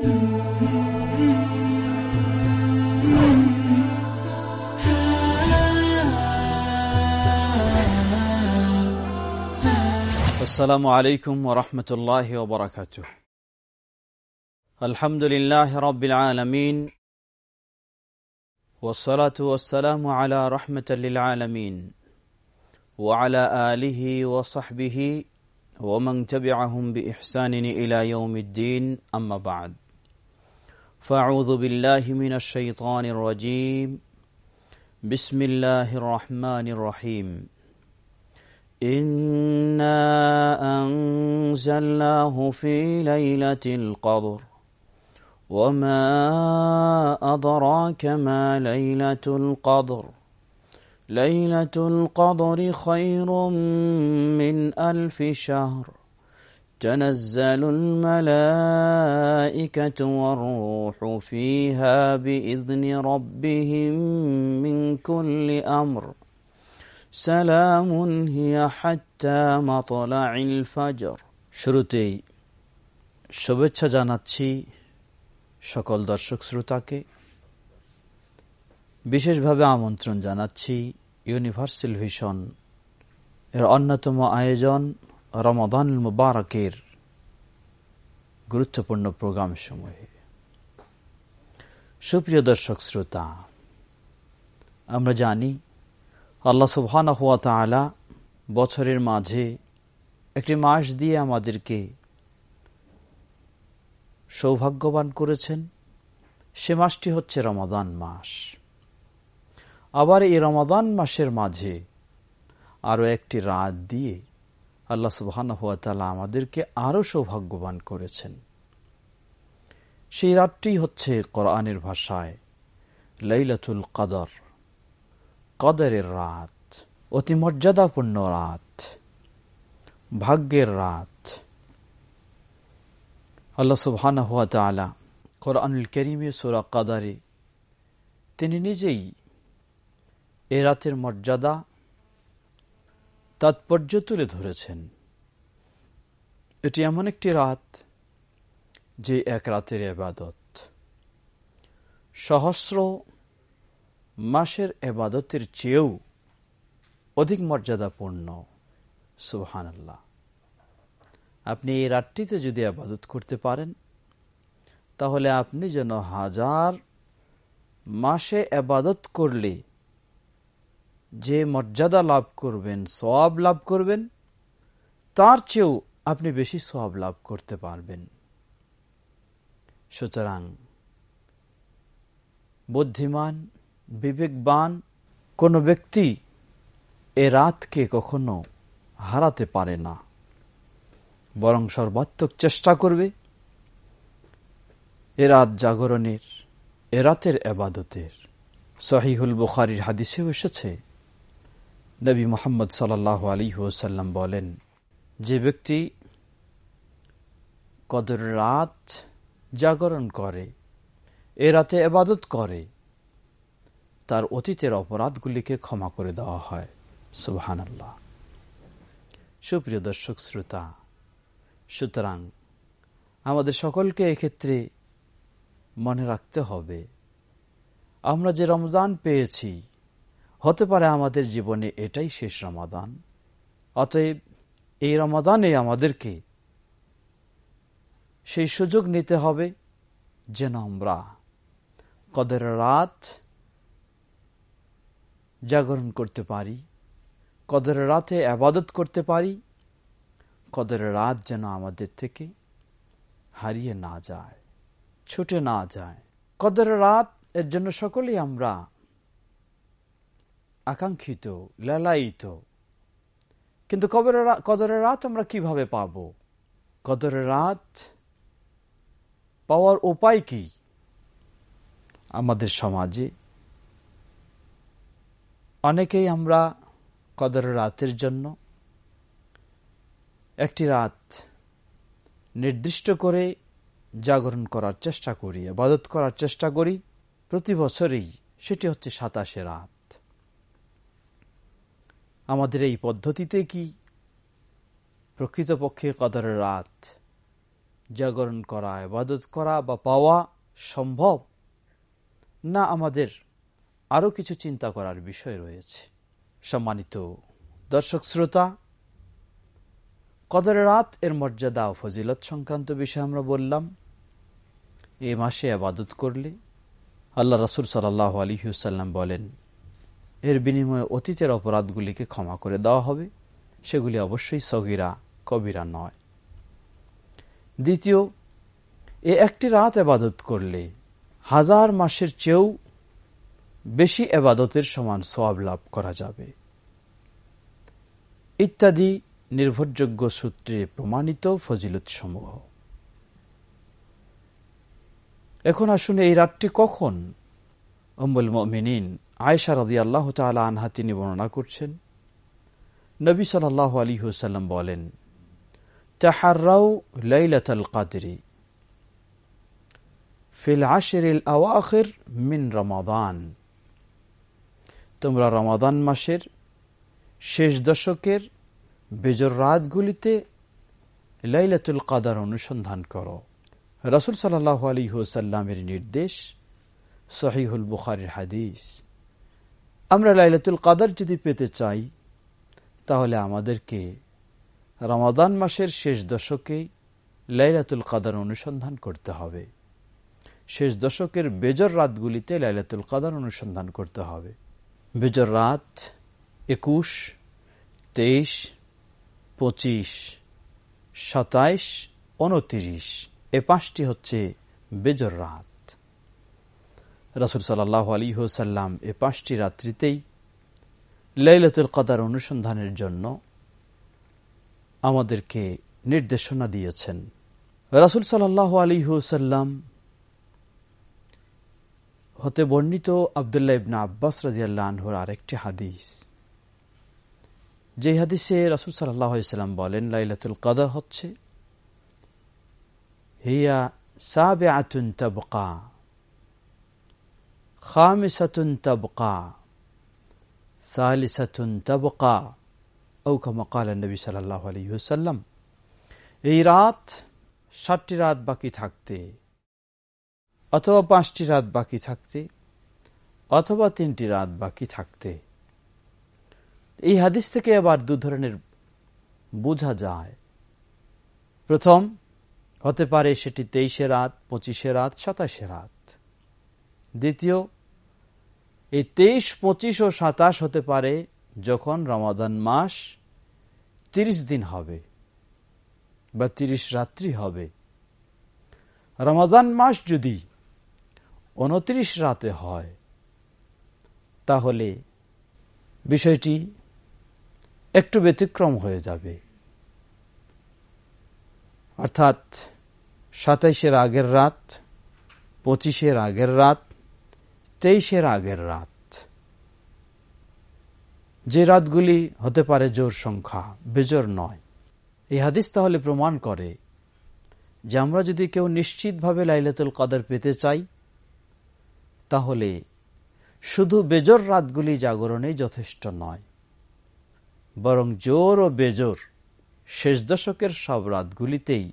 السلام عليكم ورحمة الله وبركاته. الحمد لله رب العالمين والصلاة والسلام على رحمة للعالمين وعلى آله وصحبه ومن تبعهم بإحسان إلى يوم الدين أما بعد. فأعوذ بالله من الشيطان الرجيم. بسم الله الرحمن الرحيم. إنا أنزلناه في ليلة القدر. وما أدراك ما ليلة القدر. ليلة القدر خير من ألف شهر. تنزل الملائكة والروح فيها بإذن ربهم من كل أمر سلام هي حتى مطلع الفجر শুরুতেই শুভেচ্ছা জানাচ্ছি সকল দর্শক শ্রোতাকে বিশেষভাবে আমন্ত্রণ জানাচ্ছি ইউনিভার্সাল ভিশন এর অন্যতম আয়োজন রমাদান মুবারকের গুরুত্বপূর্ণ প্রোগ্রাম সমূহে। সুপ্রিয় দর্শক শ্রোতা, আমরা জানি আল্লাহ সুবহান হুয়া বছরের মাঝে একটি মাস দিয়ে আমাদেরকে সৌভাগ্যবান করেছেন। সে মাসটি হচ্ছে রমাদান মাস। আবার এই রমাদান মাসের মাঝে আরও একটি রাত দিয়ে আল্লাহ সুবহান হুয়া আমাদেরকে আরও সৌভাগ্যবান করেছেন। সেই রাতটি হচ্ছে কোরআনের ভাষায় লাইলাতুল কদর, কদরের রাত, অতি মর্যাদাপূর্ণ রাত, ভাগ্যের রাত। আল্লাহ সুবহানা হুয়া তালা কোরআনুল করিমে সোরা কাদারে তিনি নিজেই এ রাতের মর্যাদা তাৎপর্য তুলে ধরেছেন। এটি এমন একটি রাত যে এক রাতের এবাদত। সহস্র মাসের এবাদতের চেয়েও অধিক মর্যাদাপূর্ণ সুবহান আল্লাহ আপনি এই রাতটিতে যদি আবাদত করতে পারেন, তাহলে আপনি যেন হাজার মাসে আবাদত করলে যে মর্যাদা লাভ করবেন সব লাভ করবেন, তার চেয়েও আপনি বেশি সব লাভ করতে পারবেন। সুতরাং বুদ্ধিমান, বিবেকবান কোনো ব্যক্তি এ রাতকে কখনো হারাতে পারে না, বরং সর্বাত্মক চেষ্টা করবে এ রাত জাগরণের, এ রাতের এবাদতের। সহিহুল বুখারির হাদিসেও এসেছে নবী মোহাম্মদ সাল্লাহ আলী ওসাল্লাম বলেন, যে ব্যক্তি কদর রাত জাগরণ করে, এ রাতে এবাদত করে, তার অতীতের অপরাধগুলিকে ক্ষমা করে দেওয়া হয়। সুবহান আল্লাহ সুপ্রিয় দর্শক, শ্রোতা, সুতরাং আমাদের সকলকে এক্ষেত্রে মনে রাখতে হবে, আমরা যে রমজান পেয়েছি হতে পারে আমাদের জীবনে এটাই শেষ রমাদান। অতএব এই রমাদানে আমাদেরকে সেই সুযোগ নিতে হবে যেন আমরা কদের রাত জাগরণ করতে পারি, কদের রাতে আবাদত করতে পারি, কদের রাত যেন আমাদের থেকে হারিয়ে না যায়, ছুটে না যায়। কদের রাত এর জন্য সকলেই আমরা আকাঙ্ক্ষিত, লালায়িত। কিন্তু কবরের কদরের রাত আমরা কীভাবে পাব? কদরের রাত পাওয়ার উপায় কি আমাদের সমাজে? অনেকেই আমরা কদর রাতের জন্য একটি রাত নির্দিষ্ট করে জাগরণ করার চেষ্টা করি, আবাদত করার চেষ্টা করি। প্রতি বছরেই সেটি হচ্ছে সাতাশে রাত। আমাদের এই পদ্ধতিতে কি? প্রকৃতপক্ষে কদরের রাত। জাগরণ করা এবাদত করা বা পাওয়া সম্ভব? না, আমাদের আরও কিছু চিন্তা করার বিষয় রয়েছে। সম্মানিত দর্শক শ্রোতা কদর রাত এর মর্যাদা ও ফজিলত সংক্রান্ত বিষয়ে আমরা বললাম। এ মাসে আবাদত করলে আল্লাহ রসুল সাল্লাহ আলহিউসাল্লাম বলেন এর বিনিময়ে অতীতের অপরাধগুলিকে ক্ষমা করে দেওয়া হবে। সেগুলি অবশ্যই সগিরা, কবিরা নয়। দ্বিতীয়, এ একটি রাত আবাদত করলে হাজার মাসের চেয়েও বেশি এবাদতের সমান সব লাভ করা যাবে। ইত্যাদি নির্ভরযোগ্য সূত্রে প্রমাণিত ফজিলত সমূহ এখন আসুন এই রাতটি কখন? অম্বুল মিনিন আয়সা রাদি আল্লাহ তালা আনহা তিনি বর্ণনা করছেন, নবী সাল্লাহ আলী হুসাল্লাম বলেন তাহারাউ লাইলাতাল কাদরি ফিল আশেরিল আওয়াখির মিন রমাদান। তোমরা রমাদান মাসের শেষ দশকের বেজর রাতগুলিতে লাইলাতুল কাদার অনুসন্ধান করো। রসুল সাল্লাহ আলী হুসাল্লামের নির্দেশ সহিহুল বুখারির হাদিস। আমরা লাইলাতুল কাদার যদি পেতে চাই, তাহলে আমাদেরকে রমাদান মাসের শেষ দশকে লাইলাতুল কাদার অনুসন্ধান করতে হবে। শেষ দশকের বেজর রাতগুলিতে লাইলাতুল কাদার অনুসন্ধান করতে হবে। বেজর রাত একুশ, তেইশ, পঁচিশ, সাতাইশ, উনতিরিশ, এ পাঁচটি হচ্ছে বেজর রাত। রাসুল সাল্লাহ আলী হোসাল্লাম এ পাঁচটি রাত্রিতেই লাইলাতুল কাদার অনুসন্ধানের জন্য আমাদেরকে নির্দেশনা দিয়েছেন। রাসুল সাল্লাহ আলী হুসাল্লাম হতে বর্ণিত আবদুল্লাহ ইবনা আব্বাস রাজিয়াল্লাহ আনহর আরেকটি হাদিস। যে হাদিসে রাসুল সাল্লাম বলেন, লাইলাতুল কাদার হচ্ছে, হিয়া সাবে আতুন তবকা। খামিসাতুন তবকা সালিসাতুন তবকা ঔকমকাল নবী সাল্লাহ আলী হুসাল্লাম এই রাত ষাটটি রাত বাকি থাকতে, অথবা পাঁচটি রাত বাকি থাকতে, অথবা তিনটি রাত বাকি থাকতে। এই হাদিস থেকে আবার দু ধরনের বোঝা যায়। প্রথম, হতে পারে সেটি তেইশে রাত, পঁচিশে রাত, সাতাশে রাত। দ্বিতীয়, এই তেইশ, পঁচিশ ও সাতাশ হতে পারে যখন রমাদান মাস তিরিশ দিন হবে বা তিরিশ রাত্রি হবে। রমাদান মাস যদি উনত্রিশ রাতে হয়, তাহলে বিষয়টি একটু ব্যতিক্রম হয়ে যাবে। অর্থাৎ সাতাইশের আগের রাত, পঁচিশের আগের রাত তেইশের আগের রাত। যে রাতগুলি হতে পারে জোর সংখ্যা, বেজোর নয়। এই হাদিস তাহলে প্রমাণ করে যে আমরা যদি কেউ নিশ্চিতভাবে লাইলাতুল কাদের পেতে চাই, তাহলে শুধু বেজোর রাতগুলি জাগরণেই যথেষ্ট নয়, বরং জোর ও বেজোর শেষ দশকের সব রাতগুলিতেই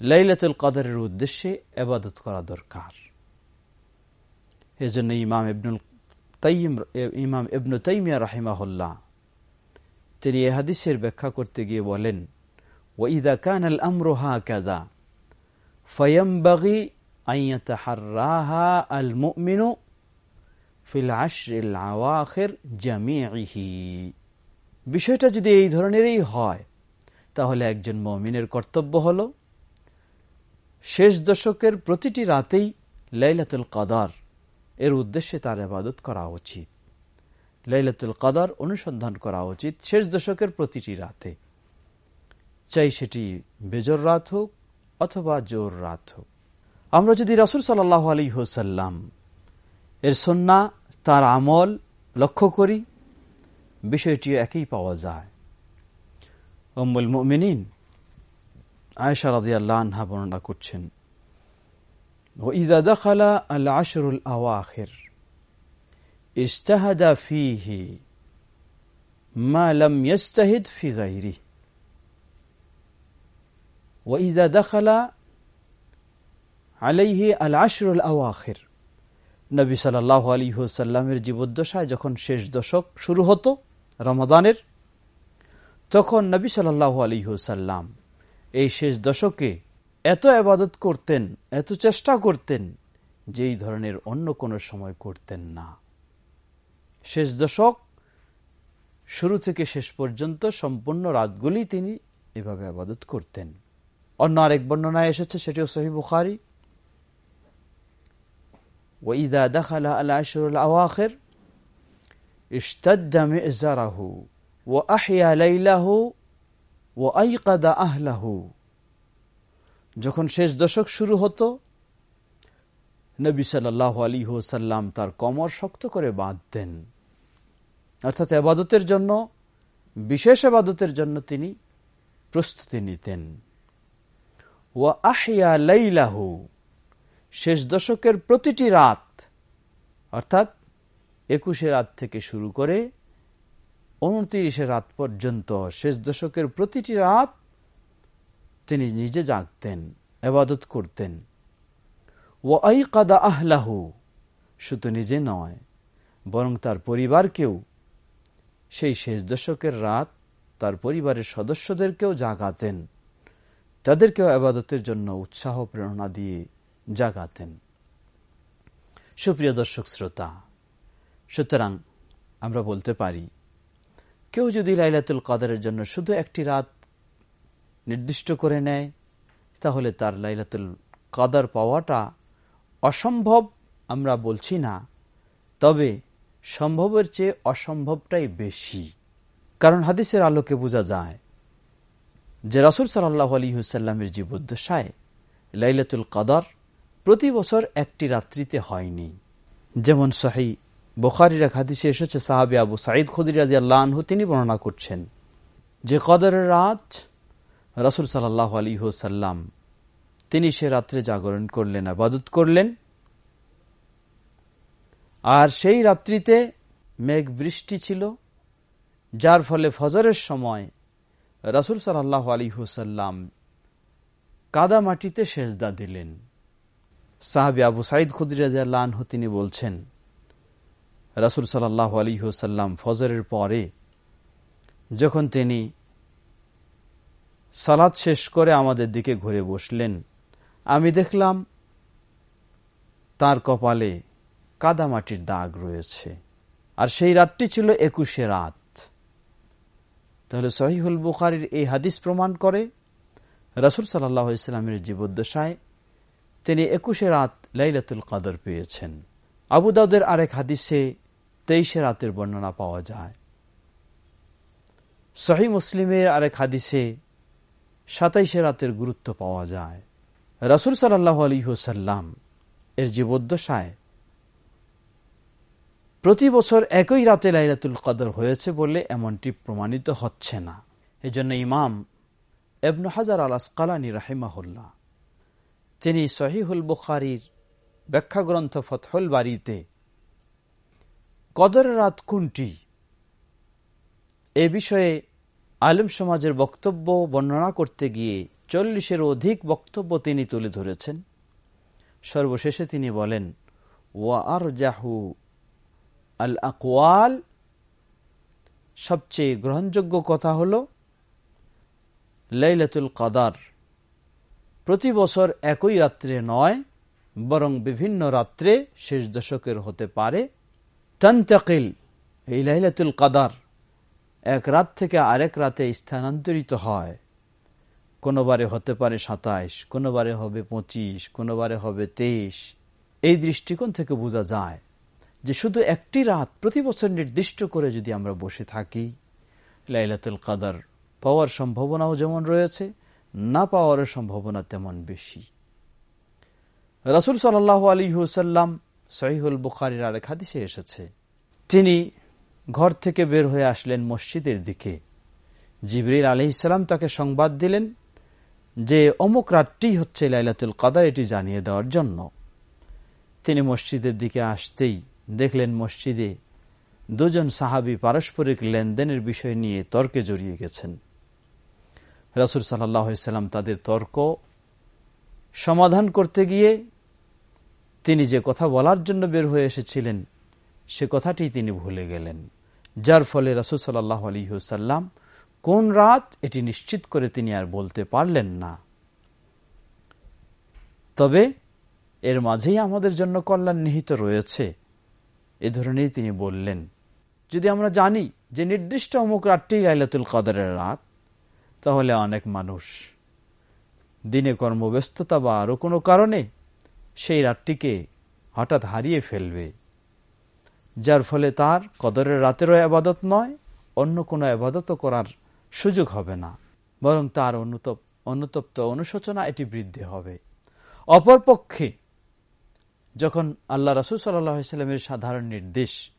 লাইলাতুল কাদারের উদ্দেশ্যে এবাদত করা দরকার। এজন্য ইমাম ইবনুল তাইম ইমাম ইবনু তাইমিয়া রাহিমাহুল্লাহ, তিনি এ হাদিসের ব্যাখ্যা করতে গিয়ে বলেন ওইদা কান আল আমরোহা কাদা ফয়ম্বাগি আইয়াতাহার্রাহা আল মুমিনু ফিল আশরিল আওয়াখির জামিহি বিষয়টা যদি এই ধরনেরই হয়, তাহলে একজন মমিনের কর্তব্য হল, শেষ দশকের প্রতিটি রাতেই লাইলাতুল কাদার এর উদ্দেশ্যে তার আবাদত করা উচিত। লাইলাতুল কাদার অনুসন্ধান করা উচিত শেষ দশকের প্রতিটি রাতে। চাই সেটি বেজর রাত হোক অথবা জোর রাত হোক। আমরা যদি রাসুল সাল্লাহ আলী হোসাল্লাম এর সন্না তার আমল লক্ষ্য করি, বিষয়টি একই পাওয়া যায়। অম্বুল মিনিন আয়সা রাদি আল্লাহ আনহা বর্ণনা করছেন وإذا دخل العشر الأواخر اجتهد فيه ما لم يستهد في غيره ওয়াইদা দখলা আলাইহি আল আশরুল আওয়াখির নবী সাল্লাহ আলী হুসাল্লামের জীবদ্দশায় যখন শেষ দশক শুরু হতো রমাদানের তখন নবী সাল্লাহ আলী হুসাল্লাম এই শেষ দশকে এত আবাদত করতেন এত চেষ্টা করতেন যে এই ধরনের অন্য কোনো সময় করতেন না শেষ দশক শুরু থেকে শেষ পর্যন্ত সম্পূর্ণ রাতগুলি তিনি এভাবে আবাদত করতেন অন্য আরেক বর্ণনায় এসেছে সেটিও সহি বুখারি وإذا دخل العشر الأواخر اشتد مئزره وأحيا ليله وأيقظ أهله যখন শেষ দশক শুরু হতো, নবী সাল্লাহ আলী সাল্লাম তার কমর শক্ত করে বাঁধতেন। অর্থাৎ আবাদতের জন্য, বিশেষ আবাদতের জন্য তিনি প্রস্তুতি নিতেন। ও আহিয়া লাইলাহু, শেষ দশকের প্রতিটি রাত, অর্থাৎ একুশে রাত থেকে শুরু করে, উনত্রিশে রাত পর্যন্ত শেষ দশকের প্রতিটি রাত তিনি নিজে জাগতেন, এবাদত করতেন। ও আই কাদা আহলাহু শুধু নিজে নয়, বরং তার পরিবারকেও। সেই শেষ দশকের রাত তার পরিবারের সদস্যদেরকেও জাগাতেন, তাদেরকেও আবাদতের জন্য উৎসাহ প্রেরণা দিয়ে জাগাতেন। সুপ্রিয় দর্শক শ্রোতা, সুতরাং আমরা বলতে পারি, কেউ যদি লাইলাতুল কাদারের জন্য শুধু একটি রাত নির্দিষ্ট করে নেয়, তাহলে তার লাইলাতুল কাদার পাওয়াটা অসম্ভব আমরা বলছি না। তবে সম্ভবের চেয়ে অসম্ভবটাই বেশি। কারণ হাদিসের আলোকে বোঝা যায় যে রাসুল সাল্লাহ আলী হুসাল্লামের জীবদ্দশায় লাইলাতুল কাদার প্রতি বছর একটি রাত্রিতে হয়নি। যেমন সাহি বোখারির এক হাদিসে এসেছে, সাহাবি আবু সাঈদ খুদিরাজি আল্লাহু তিনি বর্ণনা করছেন যে কদরের রাত রাসুল সাল্লাহ আলী হুসাল্লাম তিনি সে রাত্রে জাগরণ করলেন, আবাদত করলেন। আর সেই রাত্রিতে মেঘ বৃষ্টি ছিল, যার ফলে ফজরের সময় রাসুল সাল্লাহ আলী হুসাল্লাম কাদা মাটিতে সেজদা দিলেন। সাহাবি আবু সাইদ খুদিরাহ তিনি বলছেন, রাসুল সাল্লাহ আলী হুসাল্লাম ফজরের পরে যখন তিনি সালাদ শেষ করে আমাদের দিকে ঘুরে বসলেন। আমি দেখলাম তার কপালে কাদামাটির দাগ রয়েছে। আর সেই রাতটি ছিল একুশে রাত। তাহলে সহিহুল বুখারির এই হাদিস প্রমাণ করে, রসুল সাল্লাহ জীবদ্দশায় তিনি একুশে রাত লাইলাতুল কাদর পেয়েছেন। আবু দাউদের আরেক হাদিসে তেইশে রাতের বর্ণনা পাওয়া যায়। সহি মুসলিমের আরেক হাদিসে সাতাইশে রাতের গুরুত্ব পাওয়া যায়। রসুল সাল্লাহ আলী হুসাল্লাম এর জীবদ্দশায় প্রতি বছর একই রাতে লাইলাতুল কদর হয়েছে বলে এমনটি প্রমাণিত হচ্ছে না। এজন্য ইমাম এবনু হাজার আল আসকালানি রাহিমাহুল্লাহ, তিনি সহিহুল বুখারির ব্যাখ্যা গ্রন্থ ফতহল বাড়িতে কদর রাত কোনটি? এ বিষয়ে আলেম সমাজের বক্তব্য বর্ণনা করতে গিয়ে চল্লিশের অধিক বক্তব্য তিনি তুলে ধরেছেন। সর্বশেষে তিনি বলেন, ওয়া আর জাহু আল আকওয়াল সবচেয়ে গ্রহণযোগ্য কথা হল, লাইলাতুল কাদার প্রতি বছর একই রাত্রে নয়, বরং বিভিন্ন রাত্রে শেষ দশকের হতে পারে, তান্তাকিল এই লাইলাতুল কাদার এক রাত থেকে আরেক রাতে স্থানান্তরিত হয়। কোনোবারে হতে পারে সাতাইশ কোনোবারে হবে পঁচিশ কোনোবারে হবে তেইশ। এই দৃষ্টিকোণ থেকে বোঝা যায় যে শুধু একটি রাত প্রতি বছর নির্দিষ্ট করে যদি আমরা বসে থাকি, লাইলাতুল কাদার পাওয়ার সম্ভাবনাও যেমন রয়েছে, না পাওয়ার সম্ভাবনা তেমন বেশি। রাসুল সাল আলী হুসাল্লাম সহিহুল বুখারির আরেক হাদিসে এসেছে। তিনি ঘর থেকে বের হয়ে আসলেন মসজিদের দিকে। জিবরিল আলি ইসলাম তাকে সংবাদ দিলেন যে, অমুক রাতটি হচ্ছে লাইলাতুল কাদার, এটি জানিয়ে দেওয়ার জন্য। তিনি মসজিদের দিকে আসতেই দেখলেন মসজিদে দুজন সাহাবি পারস্পরিক লেনদেনের বিষয় নিয়ে তর্কে জড়িয়ে গেছেন। রাসুল সাল্লাম তাদের তর্ক সমাধান করতে গিয়ে তিনি যে কথা বলার জন্য বের হয়ে এসেছিলেন, সে কথাটি তিনি ভুলে গেলেন। যার ফলে রাসুল সাল্লাহ আলহিহসাল্লাম কোন রাত এটি নিশ্চিত করে তিনি আর বলতে পারলেন না। তবে এর মাঝেই আমাদের জন্য কল্যাণ নিহিত রয়েছে। এ ধরনের তিনি বললেন, যদি আমরা জানি যে নির্দিষ্ট অমুক রাতটি লাইলাতুল কাদারের রাত, তাহলে অনেক মানুষ দিনে কর্মব্যস্ততা বা আরও কোনো কারণে সেই রাতটিকে হঠাৎ হারিয়ে ফেলবে। যার ফলে তার কদরের রাতেরও আবাদত নয়, অন্য কোনো আবাদতও করার সুযোগ হবে না। বরং তার অনুতপ, অনুতপ্ত অনুশোচনা এটি বৃদ্ধি হবে। অপরপক্ষে, যখন আল্লাহ রাসুল সাল্লামের সাধারণ নির্দেশ,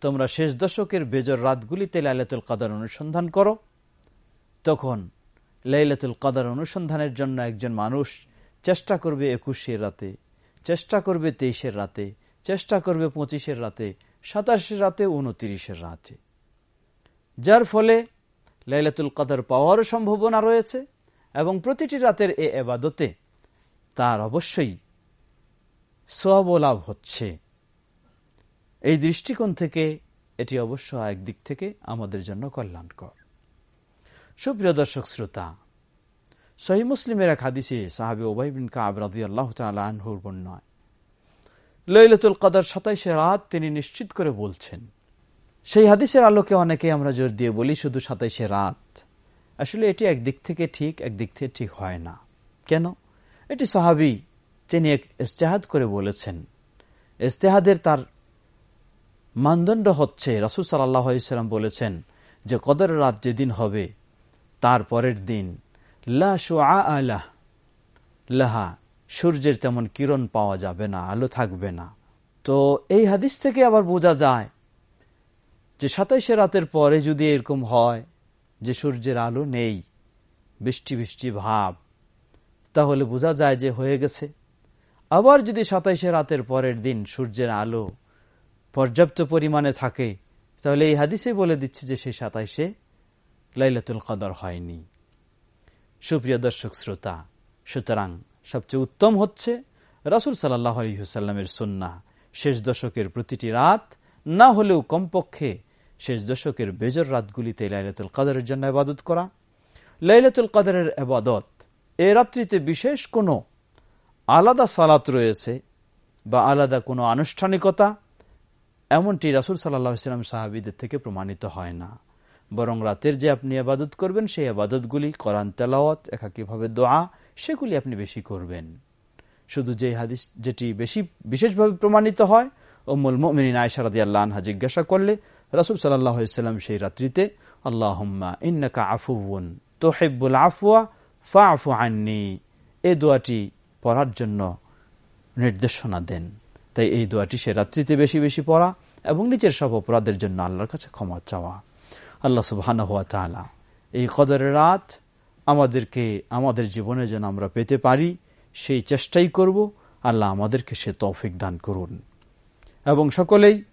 তোমরা শেষ দশকের বেজর রাতগুলিতে লাইলাতুল কাদার অনুসন্ধান করো, তখন লাইলাতুল কাদার অনুসন্ধানের জন্য একজন মানুষ চেষ্টা করবে একুশের রাতে, চেষ্টা করবে তেইশের রাতে, চেষ্টা করবে পঁচিশের রাতে সাতাশের রাতে উনত্রিশের রাতে। যার ফলে লাইলাতুল কাদার পাওয়ারও সম্ভাবনা রয়েছে এবং প্রতিটি রাতের এ এবাদতে তার অবশ্যই সব লাভ হচ্ছে। এই দৃষ্টিকোণ থেকে এটি অবশ্য একদিক থেকে আমাদের জন্য কল্যাণকর। সুপ্রিয় দর্শক, শ্রোতা, সহি মুসলিমের এক হাদিসে সাহাবি ওবাইবিন কাব রাজি আল্লাহ তালহুর বন্যায় লৈলতুল কদর সাতাইশে রাত তিনি নিশ্চিত করে বলছেন, সেই হাদিসের আলোকে অনেকে আমরা জোর দিয়ে বলি শুধু সাতাইশে রাত। আসলে এটি একদিক থেকে ঠিক, একদিক থেকে ঠিক হয় না। কেন? এটি সাহাবি তিনি এক ইস্তেহাদ করে বলেছেন। ইস্তেহাদের তার মানদণ্ড হচ্ছে, রাসুল সাল্লাম বলেছেন যে কদর রাত যেদিন হবে, তার পরের দিন লাহা সূর্যের তেমন কিরণ পাওয়া যাবে না, আলো থাকবে না। তো এই হাদিস থেকে আবার বোঝা যায় যে সাতাইশে রাতের পরে যদি এরকম হয় যে সূর্যের আলো নেই, বৃষ্টি বৃষ্টি ভাব, তাহলে বোঝা যায় যে হয়ে গেছে। আবার যদি সাতাইশে রাতের পরের দিন সূর্যের আলো পর্যাপ্ত পরিমাণে থাকে, তাহলে এই হাদিসে বলে দিচ্ছে যে সেই সাতাইশে লাইলাতুল কদর হয়নি। সুপ্রিয় দর্শক, শ্রোতা, সুতরাং সবচেয়ে উত্তম হচ্ছে রাসুল সাল্লাহ আলহিহসাল্লামের সন্না শেষ দশকের প্রতিটি রাত না হলেও কমপক্ষে শেষ দশকের বেজর রাতগুলিতে লাইলাতুল কাদরের জন্য আবাদত করা, লাইলাতুল কাদরের আবাদত এ রাত্রিতে বিশেষ কোনো আলাদা সালাত রয়েছে বা আলাদা কোনো আনুষ্ঠানিকতা এমনটি রাসুল সাল্লাহাম সাহাবিদের থেকে প্রমাণিত হয় না। বরং রাতের যে আপনি আবাদত করবেন, সেই আবাদতগুলি করান তেলাওয়াত, একাকিভাবে দোয়া সেগুলি আপনি বেশি করবেন। শুধু যে হাদিস, যেটি বেশি, বিশেষভাবে প্রমাণিত হয় ও মুল মিন আয়সারাদি আল্লাহ জিজ্ঞাসা করলে, রাসুল সাল্লাম সেই রাত্রিতে আল্লাহ ইন্নাকা আফুবন তোহেব্বুল আফুয়া ফা আফু আননি। এ দোয়াটি পড়ার জন্য নির্দেশনা দেন। তাই এই দোয়াটি সে রাত্রিতে বেশি বেশি পড়া এবং নিজের সব অপরাধের জন্য আল্লাহর কাছে ক্ষমা চাওয়া। আল্লাহ তালা এই কদরের রাত আমাদেরকে, আমাদের জীবনে যেন আমরা পেতে পারি, সেই চেষ্টাই করব। আল্লাহ আমাদেরকে সে তৌফিক দান করুন। এবং সকলেই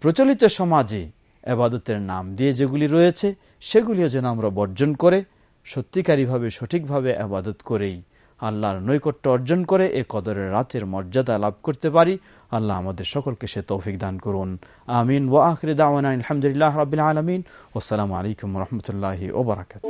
প্রচলিত সমাজে এবাদতের নাম দিয়ে যেগুলি রয়েছে, সেগুলিও যেন আমরা বর্জন করে, সত্যিকারীভাবে, সঠিকভাবে আবাদত করেই আল্লাহর নৈকট্য অর্জন করে এ কদরের রাতের মর্যাদা লাভ করতে পারি। আল্লাহ আমাদের সকলকে সে তৌফিক দান করুন। আমিন। ওয়া আখরি দাওয়ান আলহামদুলিল্লাহ রাবিল আলমিন। ওসালামু আলাইকুম রহমতুল্লাহ ওবরাকাত